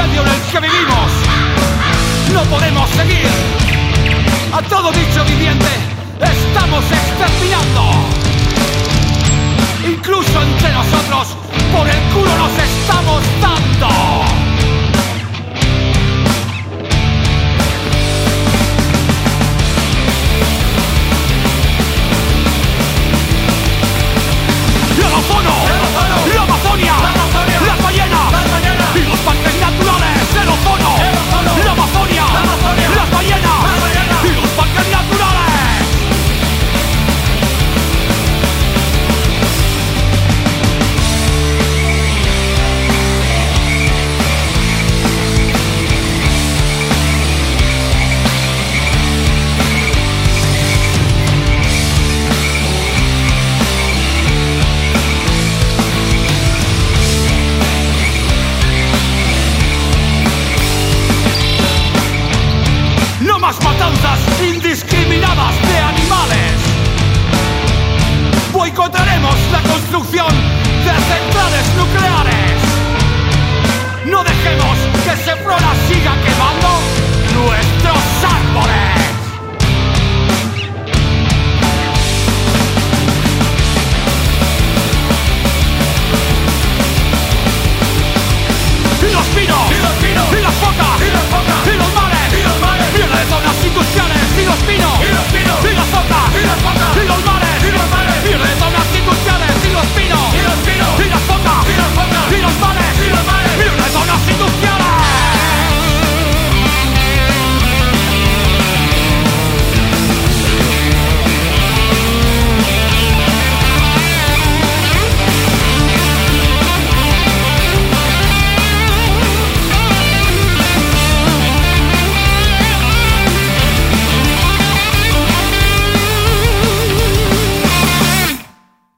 incendio en el que vivimos. No podemos seguir. A todo dicho viviente estamos exterminando. las matanzas indiscriminadas.